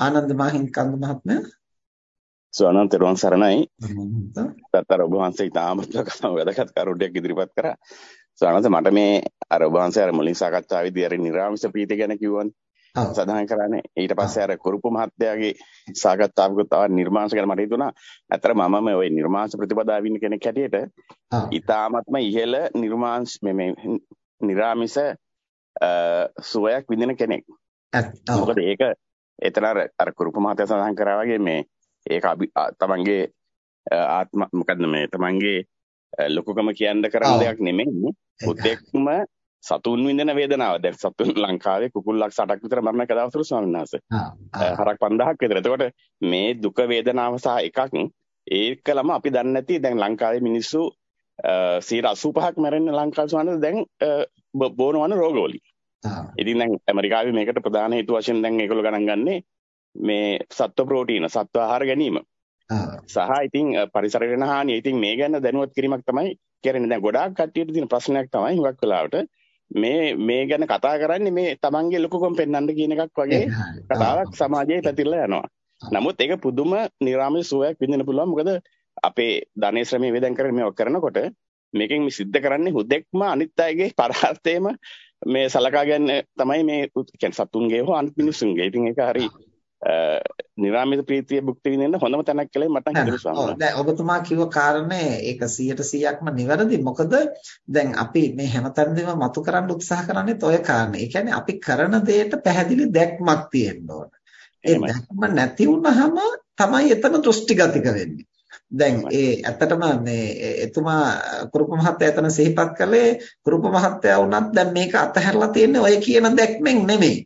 ආනන්ද මහින්කන්ද මහත්මයා සුවනන් තෙරුවන් සරණයි. තත්තර ඔබ වහන්සේ ඉතාමත්ම වැදගත් කරුණක් ඉදිරිපත් කරා. සුවනන්ත මට මේ අර ඔබ වහන්සේ අර මුලින් සාකච්ඡාවේදී අර නිර්ආමිෂ ප්‍රීතිය ගැන කිව්වනේ. සදාහන් කරන්නේ ඊට පස්සේ අර කුරුපු මහත්තයාගේ සාකච්ඡාවකට තව නිර්මාංශ ගැන මට හිතුණා. අතර මම මේ ওই නිර්මාංශ ප්‍රතිපදාව ඉන්න කෙනෙක් හැටියට ඊ타ත්ම ඉහළ නිර්මාංශ මේ මේ නිර්ආමිෂ සුවයක් විඳින කෙනෙක්. මොකද ඒක එතන අර අර කුරුප මහත්තයා සඳහන් කරා වගේ මේ ඒක තමන්ගේ ආත්ම මොකද්ද මේ තමන්ගේ ලොකුකම කියන්න කරන දෙයක් නෙමෙයි. උදෙක්ම සතුන් විඳින වේදනාව. දැන් සතුන් ලංකාවේ කුකුල්ලක් 60ක් විතර මරණ එක දවසට ස්වාමීන් වහන්සේ. හරක් 5000ක් විතර. එතකොට මේ දුක වේදනාව සහ එකක් ඒකලම අපි දන්නේ නැති දැන් ලංකාවේ මිනිස්සු 85ක් මැරෙන්න ලංකාවේ ස්වාමීන් දැන් බෝනවන රෝගවලින්. ඉතින් දැන් ඇමරිකාවේ මේකට ප්‍රධාන හේතු වශයෙන් දැන් ඒගොල්ලෝ ගණන් ගන්නේ මේ සත්ව ප්‍රෝටීන සත්ව ආහාර ගැනීම. සහ ඉතින් පරිසරයට වෙන හානිය. ඉතින් මේ ගැන දැනුවත් කිරීමක් තමයි කරන්නේ. දැන් ගොඩාක් කට්ටියට තියෙන ප්‍රශ්නයක් තමයි හුඟක් වෙලාවට මේ මේ ගැන කතා කරන්නේ මේ තමන්ගේ ලොකුකම් පෙන්වන්න කියන එකක් වගේ කතාවක් සමාජයේ පැතිරලා යනවා. නමුත් ඒක පුදුම නිර්ාමයේ සුවයක් විඳින්න පුළුවන්. මොකද අපේ ධනේ ශ්‍රමයේ වේදන් කරගෙන මේක කරනකොට මේකෙන් මේ සිද්ධ කරන්නේ හුදෙක්ම අනිත් අයගේ පරාර්ථයම මේ සලකා ගන්න තමයි මේ කියන්නේ සතුන්ගේ හෝ අනිත් මිනිසුන්ගේ. ඉතින් ඒක හරි නිරාමිත ප්‍රීතිය භුක්ති විඳින්න හොඳම තැනක් කියලා මට හිතෙනවා ස්වාමීනි. ඔව් දැන් ඔබතුමා කිව්ව කාරණේ ඒක 100%ක්ම නිවැරදි. මොකද දැන් අපි මේ හැමතැනදීම මතු කරන්න උත්සාහ කරන්නේත් ඔය කාරණේ. ඒ කියන්නේ අපි කරන දෙයට පැහැදිලි දැක්මක් තියෙන්න ඕන. ඒ දැක්ම නැති වුනහම තමයි එතන දෘෂ්ටිගතික වෙන්නේ. දැන් ඒ ඇත්තටම මේ එතුමා කුරුප මහත්තයා එතන සිහිපත් කළේ කුරුප මහත්තයා වුණත් දැන් මේක අතහැරලා තියෙන්නේ ඔය කියන දැක්මෙන් නෙමෙයි.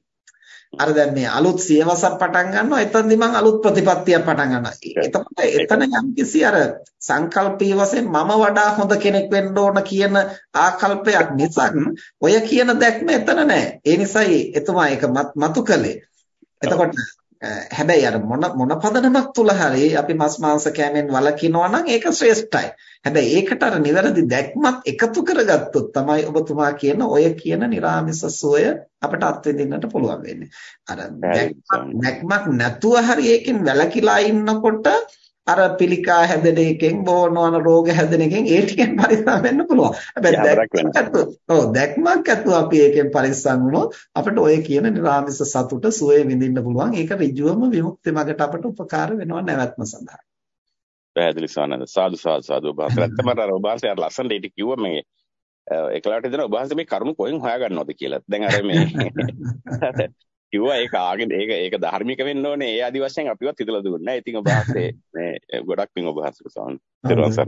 අර දැන් මේ අලුත් සියවසක් පටන් ගන්නවා එතනදි මම අලුත් ප්‍රතිපත්තියක් පටන් ගන්නවා. එතකොට එතන යම්කිසි අර සංකල්පීය වශයෙන් මම වඩා හොඳ කෙනෙක් වෙන්න ඕන කියන ආකල්පයක් නිසා ඔය කියන දැක්ම එතන නැහැ. ඒ නිසායි එතුමා ඒක මතු කළේ. එතකොට හැබැයි අර මොන මොන පදනමක් තුල හරි අපි මස් මාංශ කෑමෙන් වළකිනවා නම් ඒක ශ්‍රේෂ්ඨයි. හැබැයි ඒකට අර නිවැරදි දැක්මත් එකතු කරගත්තොත් තමයි ඔබතුමා කියන ඔය කියන निराமிස සෝය අපට අත්විඳින්නට පුළුවන් වෙන්නේ. අර දැක්මක් නැතුව හරි ඒකෙන් වැළකීලා ඉන්නකොට අර පිළිකා හැදෙන එකෙන් බෝනවන රෝග හැදෙන එකෙන් ඒ ටිකෙන් පරිස්සම් වෙන්න පුළුවන්. හැබැයි ඔව් දැක්මක් ඇතුව අපි ඒකෙන් පරිස්සම් වුණොත් අපිට ඔය කියන නිර්ආමිස සතුට සුවේ විඳින්න පුළුවන්. ඒක ඍජුවම විමුක්ති මාර්ගට අපට උපකාර වෙනවා නැවැත්ම සඳහා. පැහැදිලි සානද සාදු සාදු සාදු ඔබ අතරත්තම අර ඔබ අර ලස්සනට ඒක කිව්ව මේ ඒකලාට දෙන ඔබ මේ කරුණු කොහෙන් හොයාගන්නවද කියලා. දැන් අර මේ කිව්වා ඒක ආගෙන ඒක ඒක ධර්මික වෙන්න ඕනේ. ඒ ආදි වශයෙන් අපිවත් හිතලා දුන්නා. ඉතින් ඔබ හස්සේ මේ ගොඩක් පින් ඔබ හස්සේ සාන්. ඊට පස්සේ